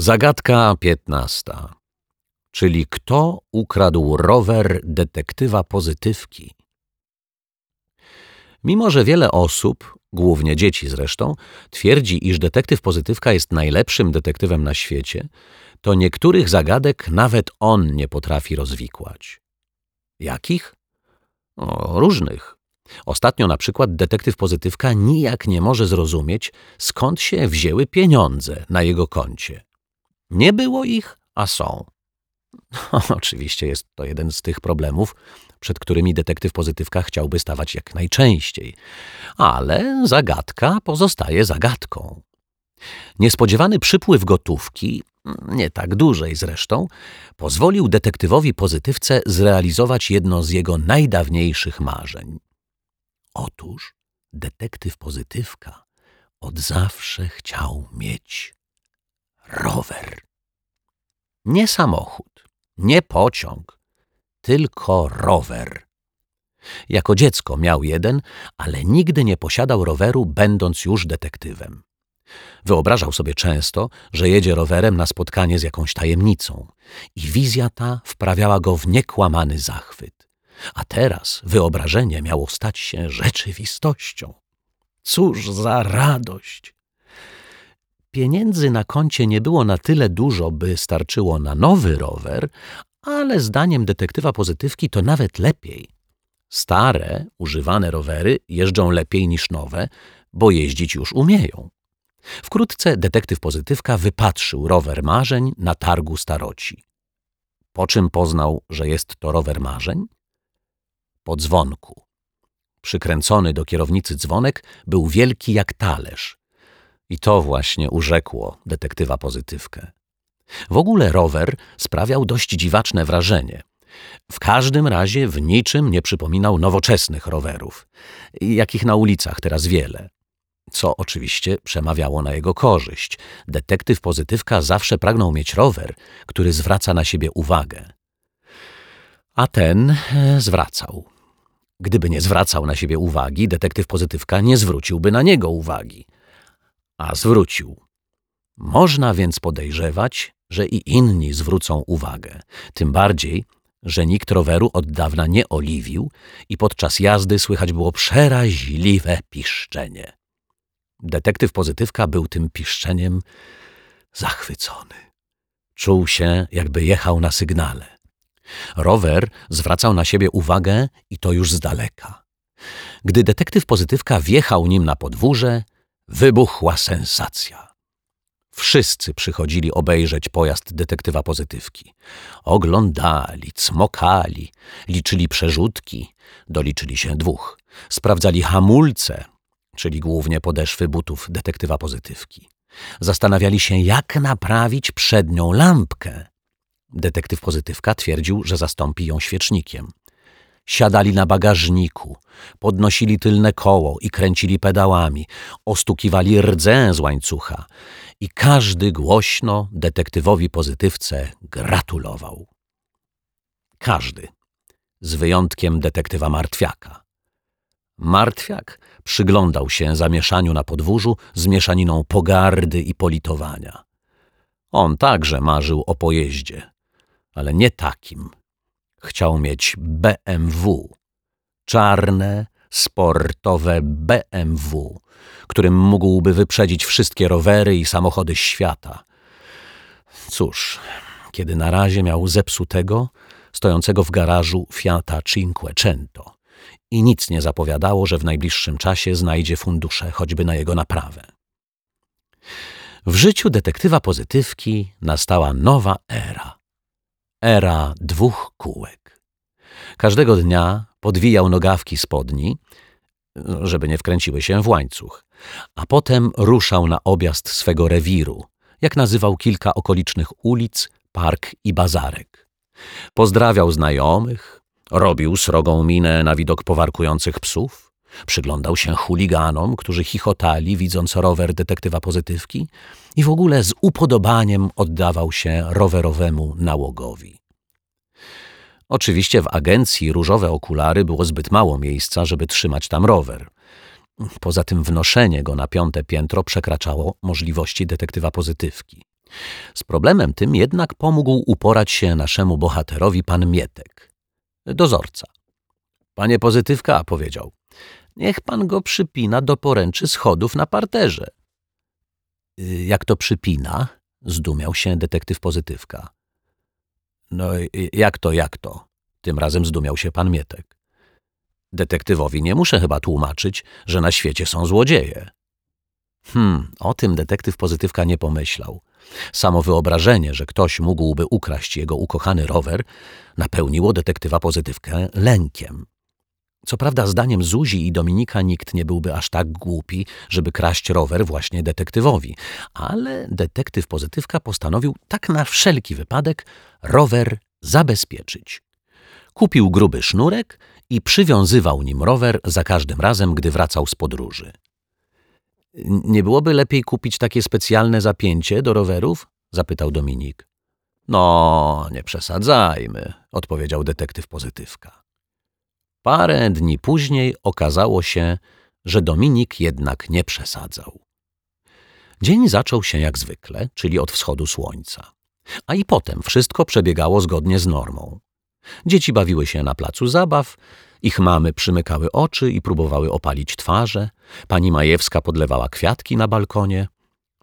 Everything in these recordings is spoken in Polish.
Zagadka piętnasta. Czyli kto ukradł rower detektywa pozytywki? Mimo, że wiele osób, głównie dzieci zresztą, twierdzi, iż detektyw pozytywka jest najlepszym detektywem na świecie, to niektórych zagadek nawet on nie potrafi rozwikłać. Jakich? O, różnych. Ostatnio na przykład detektyw pozytywka nijak nie może zrozumieć, skąd się wzięły pieniądze na jego koncie. Nie było ich, a są. No, oczywiście jest to jeden z tych problemów, przed którymi detektyw pozytywka chciałby stawać jak najczęściej, ale zagadka pozostaje zagadką. Niespodziewany przypływ gotówki, nie tak dużej zresztą, pozwolił detektywowi pozytywce zrealizować jedno z jego najdawniejszych marzeń. Otóż detektyw pozytywka od zawsze chciał mieć rower. Nie samochód, nie pociąg, tylko rower. Jako dziecko miał jeden, ale nigdy nie posiadał roweru, będąc już detektywem. Wyobrażał sobie często, że jedzie rowerem na spotkanie z jakąś tajemnicą i wizja ta wprawiała go w niekłamany zachwyt. A teraz wyobrażenie miało stać się rzeczywistością. Cóż za radość! Pieniędzy na koncie nie było na tyle dużo, by starczyło na nowy rower, ale zdaniem detektywa pozytywki to nawet lepiej. Stare, używane rowery jeżdżą lepiej niż nowe, bo jeździć już umieją. Wkrótce detektyw pozytywka wypatrzył rower marzeń na targu staroci. Po czym poznał, że jest to rower marzeń? Po dzwonku. Przykręcony do kierownicy dzwonek był wielki jak talerz. I to właśnie urzekło detektywa pozytywkę. W ogóle rower sprawiał dość dziwaczne wrażenie. W każdym razie w niczym nie przypominał nowoczesnych rowerów, jakich na ulicach teraz wiele. Co oczywiście przemawiało na jego korzyść. Detektyw pozytywka zawsze pragnął mieć rower, który zwraca na siebie uwagę. A ten e, zwracał. Gdyby nie zwracał na siebie uwagi, detektyw pozytywka nie zwróciłby na niego uwagi. A zwrócił. Można więc podejrzewać, że i inni zwrócą uwagę. Tym bardziej, że nikt roweru od dawna nie oliwił i podczas jazdy słychać było przeraźliwe piszczenie. Detektyw pozytywka był tym piszczeniem zachwycony. Czuł się, jakby jechał na sygnale. Rower zwracał na siebie uwagę i to już z daleka. Gdy detektyw pozytywka wjechał nim na podwórze, wybuchła sensacja. Wszyscy przychodzili obejrzeć pojazd detektywa pozytywki. Oglądali, cmokali, liczyli przerzutki, doliczyli się dwóch. Sprawdzali hamulce, czyli głównie podeszwy butów detektywa pozytywki. Zastanawiali się, jak naprawić przednią lampkę. Detektyw pozytywka twierdził, że zastąpi ją świecznikiem. Siadali na bagażniku, podnosili tylne koło i kręcili pedałami, ostukiwali rdzę z łańcucha i każdy głośno detektywowi pozytywce gratulował. Każdy, z wyjątkiem detektywa Martwiaka. Martwiak przyglądał się zamieszaniu na podwórzu z mieszaniną pogardy i politowania. On także marzył o pojeździe, ale nie takim. Chciał mieć BMW, czarne, sportowe BMW, którym mógłby wyprzedzić wszystkie rowery i samochody świata. Cóż, kiedy na razie miał zepsutego, stojącego w garażu Fiata Cinquecento i nic nie zapowiadało, że w najbliższym czasie znajdzie fundusze choćby na jego naprawę. W życiu detektywa pozytywki nastała nowa era. Era dwóch kółek. Każdego dnia podwijał nogawki spodni, żeby nie wkręciły się w łańcuch, a potem ruszał na objazd swego rewiru, jak nazywał kilka okolicznych ulic, park i bazarek. Pozdrawiał znajomych, robił srogą minę na widok powarkujących psów, przyglądał się chuliganom, którzy chichotali, widząc rower detektywa pozytywki i w ogóle z upodobaniem oddawał się rowerowemu nałogowi. Oczywiście w agencji różowe okulary było zbyt mało miejsca, żeby trzymać tam rower. Poza tym wnoszenie go na piąte piętro przekraczało możliwości detektywa pozytywki. Z problemem tym jednak pomógł uporać się naszemu bohaterowi pan Mietek, dozorca. Panie pozytywka, powiedział, niech pan go przypina do poręczy schodów na parterze. Y, jak to przypina? Zdumiał się detektyw pozytywka. No jak to, jak to? Tym razem zdumiał się pan Mietek. Detektywowi nie muszę chyba tłumaczyć, że na świecie są złodzieje. Hmm, o tym detektyw pozytywka nie pomyślał. Samo wyobrażenie, że ktoś mógłby ukraść jego ukochany rower, napełniło detektywa pozytywkę lękiem. Co prawda, zdaniem Zuzi i Dominika nikt nie byłby aż tak głupi, żeby kraść rower właśnie detektywowi, ale detektyw pozytywka postanowił tak na wszelki wypadek rower zabezpieczyć. Kupił gruby sznurek i przywiązywał nim rower za każdym razem, gdy wracał z podróży. Nie byłoby lepiej kupić takie specjalne zapięcie do rowerów? zapytał Dominik. No, nie przesadzajmy, odpowiedział detektyw pozytywka. Parę dni później okazało się, że Dominik jednak nie przesadzał. Dzień zaczął się jak zwykle, czyli od wschodu słońca. A i potem wszystko przebiegało zgodnie z normą. Dzieci bawiły się na placu zabaw, ich mamy przymykały oczy i próbowały opalić twarze, pani Majewska podlewała kwiatki na balkonie,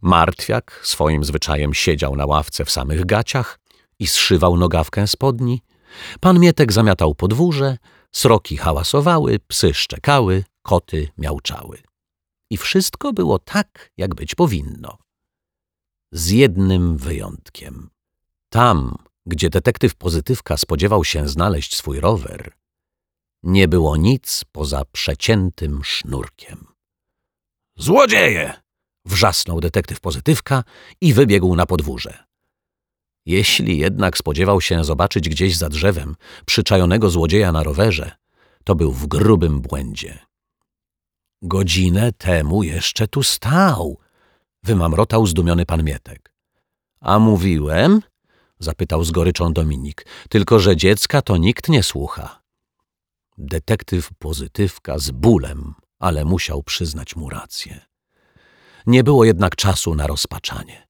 Martwiak swoim zwyczajem siedział na ławce w samych gaciach i zszywał nogawkę spodni, pan Mietek zamiatał podwórze, sroki hałasowały, psy szczekały, koty miauczały. I wszystko było tak, jak być powinno. Z jednym wyjątkiem. Tam, gdzie detektyw pozytywka spodziewał się znaleźć swój rower, nie było nic poza przeciętym sznurkiem. Złodzieje! wrzasnął detektyw pozytywka i wybiegł na podwórze. Jeśli jednak spodziewał się zobaczyć gdzieś za drzewem przyczajonego złodzieja na rowerze, to był w grubym błędzie. Godzinę temu jeszcze tu stał, wymamrotał zdumiony pan Mietek. A mówiłem, zapytał z goryczą Dominik, tylko że dziecka to nikt nie słucha. Detektyw pozytywka z bólem, ale musiał przyznać mu rację. Nie było jednak czasu na rozpaczanie.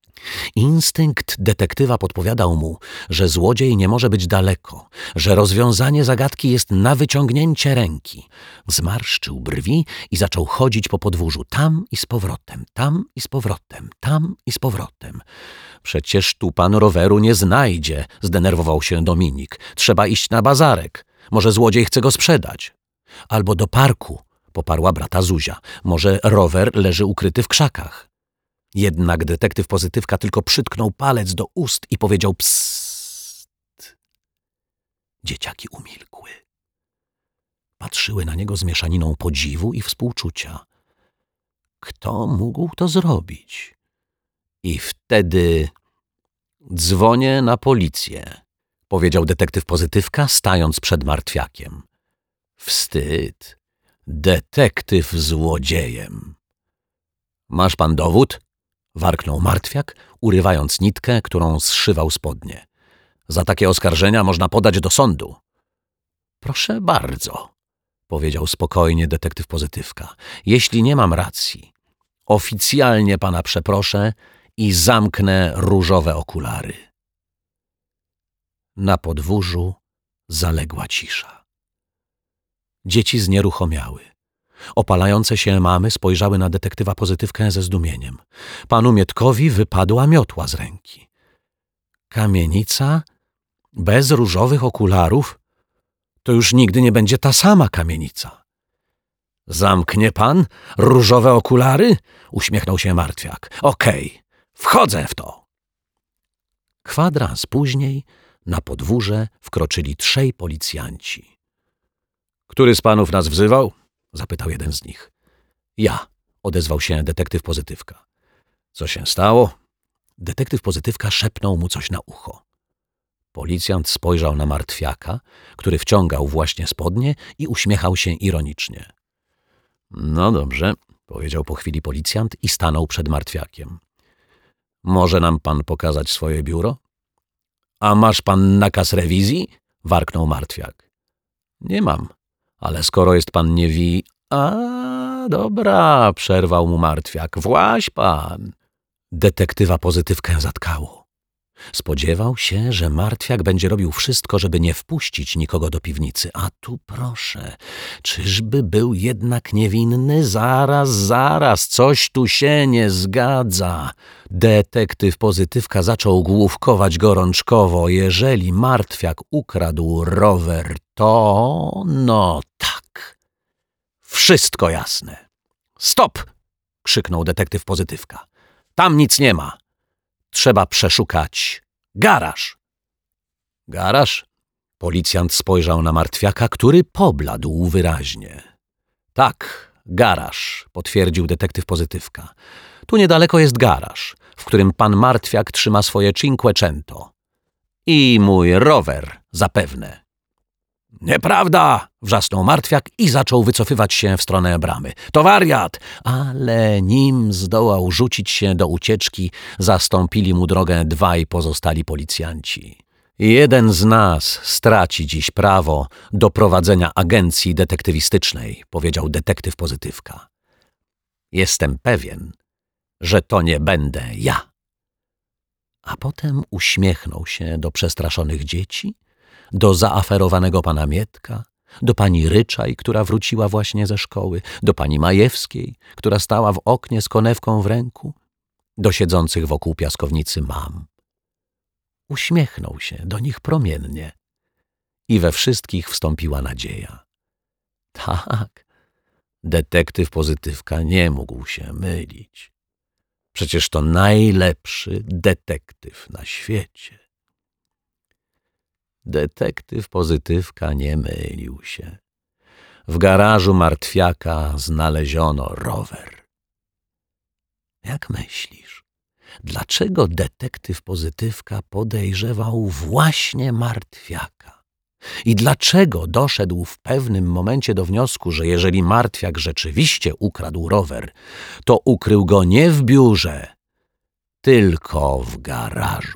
Instynkt detektywa podpowiadał mu, że złodziej nie może być daleko, że rozwiązanie zagadki jest na wyciągnięcie ręki. Zmarszczył brwi i zaczął chodzić po podwórzu tam i z powrotem, tam i z powrotem, tam i z powrotem. Przecież tu pan roweru nie znajdzie, zdenerwował się Dominik. Trzeba iść na bazarek. Może złodziej chce go sprzedać. Albo do parku, poparła brata Zuzia. Może rower leży ukryty w krzakach. Jednak detektyw pozytywka tylko przytknął palec do ust i powiedział psst. Dzieciaki umilkły. Patrzyły na niego z mieszaniną podziwu i współczucia. Kto mógł to zrobić? I wtedy dzwonię na policję, powiedział detektyw pozytywka, stając przed martwiakiem. Wstyd. Detektyw złodziejem. Masz pan dowód? Warknął martwiak, urywając nitkę, którą zszywał spodnie. Za takie oskarżenia można podać do sądu. Proszę bardzo, powiedział spokojnie detektyw pozytywka. Jeśli nie mam racji, oficjalnie pana przeproszę i zamknę różowe okulary. Na podwórzu zaległa cisza. Dzieci znieruchomiały. Opalające się mamy spojrzały na detektywa pozytywkę ze zdumieniem. Panu Mietkowi wypadła miotła z ręki. Kamienica bez różowych okularów? To już nigdy nie będzie ta sama kamienica. Zamknie pan różowe okulary? Uśmiechnął się martwiak. Okej, okay, wchodzę w to. Kwadrans później na podwórze wkroczyli trzej policjanci. Który z panów nas wzywał? Zapytał jeden z nich. Ja, odezwał się detektyw pozytywka. Co się stało? Detektyw pozytywka szepnął mu coś na ucho. Policjant spojrzał na martwiaka, który wciągał właśnie spodnie i uśmiechał się ironicznie. No dobrze, powiedział po chwili policjant i stanął przed martwiakiem. Może nam pan pokazać swoje biuro? A masz pan nakaz rewizji? warknął martwiak. Nie mam, ale skoro jest pan nie wi... A, dobra, przerwał mu martwiak. Właś pan. Detektywa pozytywkę zatkało. Spodziewał się, że martwiak będzie robił wszystko, żeby nie wpuścić nikogo do piwnicy. A tu proszę, czyżby był jednak niewinny? Zaraz, zaraz, coś tu się nie zgadza. Detektyw pozytywka zaczął główkować gorączkowo. Jeżeli martwiak ukradł rower, to no tak. Wszystko jasne. Stop! krzyknął detektyw pozytywka. Tam nic nie ma. Trzeba przeszukać garaż. Garaż? Policjant spojrzał na martwiaka, który pobladł wyraźnie. Tak, garaż, potwierdził detektyw pozytywka. Tu niedaleko jest garaż, w którym pan martwiak trzyma swoje cinquecento. I mój rower, zapewne. Nieprawda! wrzasnął martwiak i zaczął wycofywać się w stronę bramy. To wariat! Ale nim zdołał rzucić się do ucieczki, zastąpili mu drogę dwaj pozostali policjanci. Jeden z nas straci dziś prawo do prowadzenia agencji detektywistycznej, powiedział detektyw pozytywka. Jestem pewien, że to nie będę ja. A potem uśmiechnął się do przestraszonych dzieci do zaaferowanego pana Mietka, do pani Ryczaj, która wróciła właśnie ze szkoły, do pani Majewskiej, która stała w oknie z konewką w ręku, do siedzących wokół piaskownicy mam. Uśmiechnął się do nich promiennie i we wszystkich wstąpiła nadzieja. Tak, detektyw pozytywka nie mógł się mylić. Przecież to najlepszy detektyw na świecie. Detektyw pozytywka nie mylił się. W garażu martwiaka znaleziono rower. Jak myślisz, dlaczego detektyw pozytywka podejrzewał właśnie martwiaka? I dlaczego doszedł w pewnym momencie do wniosku, że jeżeli martwiak rzeczywiście ukradł rower, to ukrył go nie w biurze, tylko w garażu?